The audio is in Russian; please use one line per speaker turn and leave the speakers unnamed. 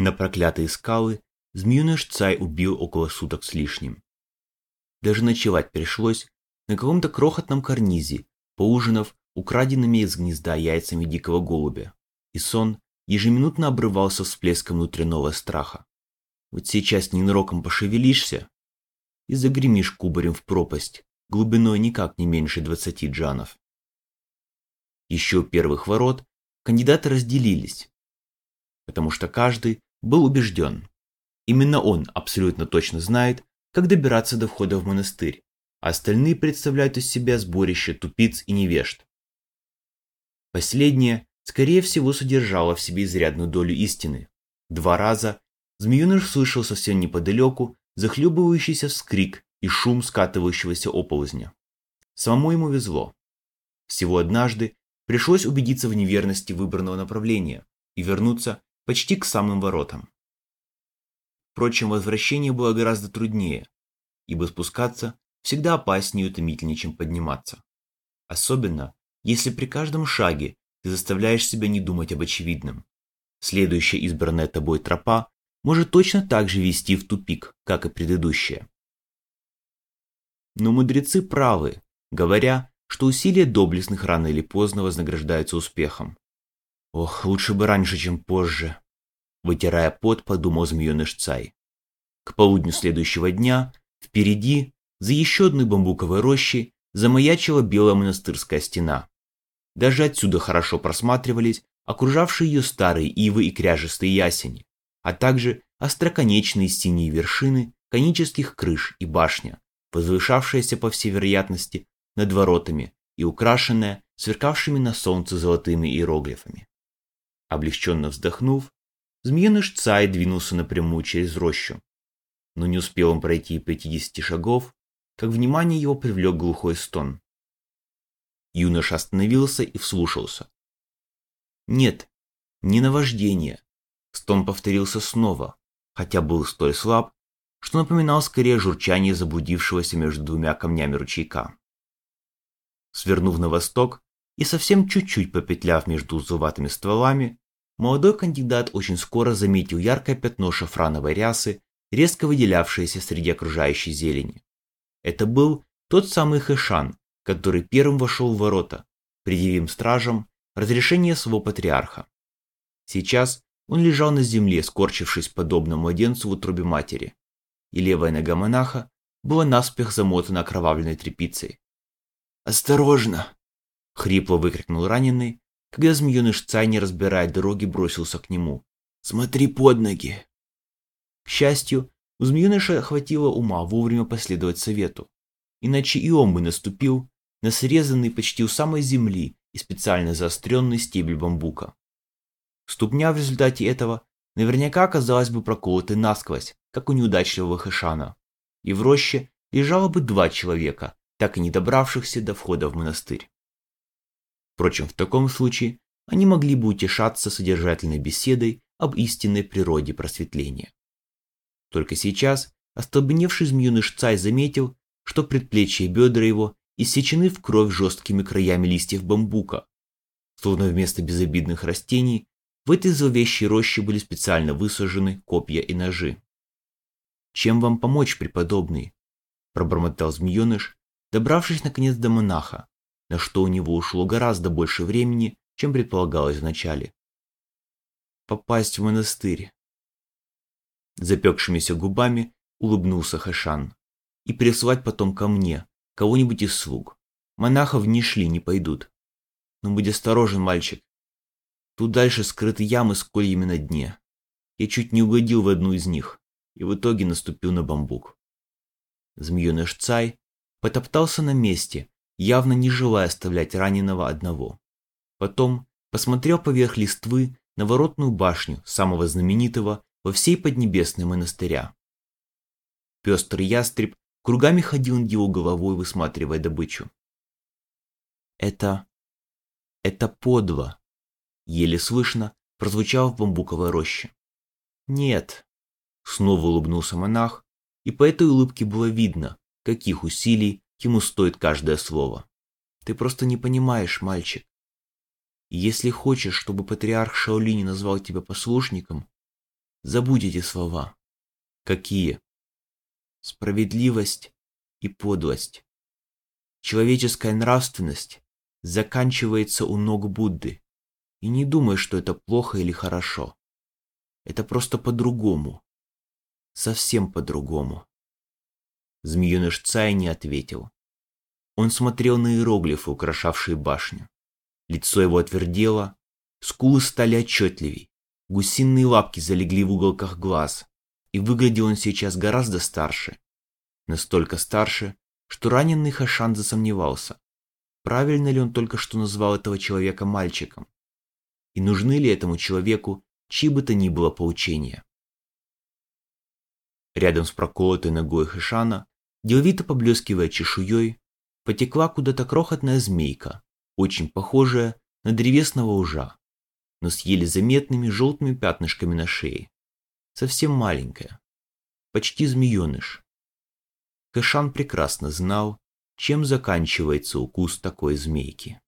На проклятые скалы змеюныш Цай убил около суток с лишним. Даже ночевать пришлось на каком-то крохотном карнизе, поужинав украденными из гнезда яйцами дикого голубя, и сон ежеминутно обрывался всплеском внутреннего страха. Вот сейчас ненароком пошевелишься и загремишь кубарем в пропасть, глубиной никак не меньше двадцати джанов. Еще у первых ворот кандидаты разделились, потому что каждый был убежден. Именно он абсолютно точно знает, как добираться до входа в монастырь, а остальные представляют из себя сборище тупиц и невежд. Последнее, скорее всего, содержало в себе изрядную долю истины. Два раза змеюныш слышал совсем неподалеку захлебывающийся вскрик и шум скатывающегося оползня. Самому ему везло. Всего однажды пришлось убедиться в неверности выбранного направления и вернуться почти к самым воротам. Впрочем, возвращение было гораздо труднее, ибо спускаться всегда опаснее и утомительнее, чем подниматься. Особенно, если при каждом шаге ты заставляешь себя не думать об очевидном. Следующая избранная тобой тропа может точно так же вести в тупик, как и предыдущая. Но мудрецы правы, говоря, что усилия доблестных рано или поздно вознаграждаются успехом. Ох, лучше бы раньше, чем позже. Вытирая пот, подумал змееныш Цай. К полудню следующего дня впереди, за еще одной бамбуковой рощей, замаячила белая монастырская стена. Даже отсюда хорошо просматривались окружавшие ее старые ивы и кряжестые ясени, а также остроконечные синие вершины конических крыш и башня, возвышавшаяся, по всей вероятности, над воротами и украшенная сверкавшими на солнце золотыми иероглифами. Облегченно вздохнув, змееныш Цай двинулся напрямую через рощу. Но не успел он пройти и пятидесяти шагов, как внимание его привлек глухой стон. Юноша остановился и вслушался. Нет, не наваждение. Стон повторился снова, хотя был столь слаб, что напоминал скорее журчание заблудившегося между двумя камнями ручейка. Свернув на восток и совсем чуть-чуть попетляв между зубатыми стволами, молодой кандидат очень скоро заметил яркое пятно шафрановой рясы, резко выделявшееся среди окружающей зелени. Это был тот самый Хэшан, который первым вошел в ворота, предъявим стражам разрешение своего патриарха. Сейчас он лежал на земле, скорчившись подобно младенцу в утробе матери, и левая нога монаха была наспех замотана окровавленной тряпицей. «Осторожно!» — хрипло выкрикнул раненый, когда змееныш Цай, не разбирая дороги, бросился к нему. «Смотри под ноги!» К счастью, у змееныша хватило ума вовремя последовать совету, иначе и он бы наступил на срезанный почти у самой земли и специально заостренный стебель бамбука. Ступня в результате этого наверняка оказалась бы проколотой насквозь, как у неудачливого Хэшана, и в роще лежало бы два человека, так и не добравшихся до входа в монастырь. Впрочем, в таком случае они могли бы утешаться содержательной беседой об истинной природе просветления. Только сейчас остолбеневший змеюныш Цай заметил, что предплечья и бедра его иссечены в кровь жесткими краями листьев бамбука. Словно вместо безобидных растений в этой зловещей роще были специально высажены копья и ножи. «Чем вам помочь, преподобный?» – пробормотал змееныш, добравшись наконец до монаха, на что у него ушло гораздо больше времени, чем предполагалось вначале. Попасть в монастырь. Запекшимися губами улыбнулся Хашан. И прислать потом ко мне, кого-нибудь из слуг. Монахов не шли, не пойдут. Но будь осторожен, мальчик. Тут дальше скрыты ямы с кольями на дне. Я чуть не угодил в одну из них, и в итоге наступил на бамбук. Змееныш Цай потоптался на месте, явно не желая оставлять раненого одного. Потом посмотрел поверх листвы на воротную башню самого знаменитого во всей Поднебесной монастыря. Пестрый ястреб кругами ходил над его головой, высматривая добычу. «Это... это подло!» Еле слышно прозвучало в бамбуковой роще. «Нет!» Снова улыбнулся монах, и по этой улыбке было видно, каких усилий ему стоит каждое слово. Ты просто не понимаешь, мальчик. если хочешь, чтобы патриарх Шаолини назвал тебя послушником,
Забудь эти слова.
Какие?
Справедливость и подлость. Человеческая нравственность заканчивается у ног Будды. И не думай, что это плохо или хорошо. Это просто по-другому. Совсем по-другому.
Змееныш Цай не ответил. Он смотрел на иероглифы, украшавшие башню. Лицо его отвердело, скулы стали отчетливей, гусиные лапки залегли в уголках глаз, и выглядел он сейчас гораздо старше. Настолько старше, что раненый Хашан засомневался, правильно ли он только что назвал этого человека мальчиком, и нужны ли этому человеку чьи бы то ни было поучения. Рядом с проколотой ногой Хэшана, деловито поблескивая чешуей, потекла куда-то крохотная змейка, очень похожая на древесного ужа, но с еле заметными желтыми пятнышками на шее. Совсем маленькая, почти змееныш. Хэшан прекрасно знал, чем заканчивается укус такой змейки.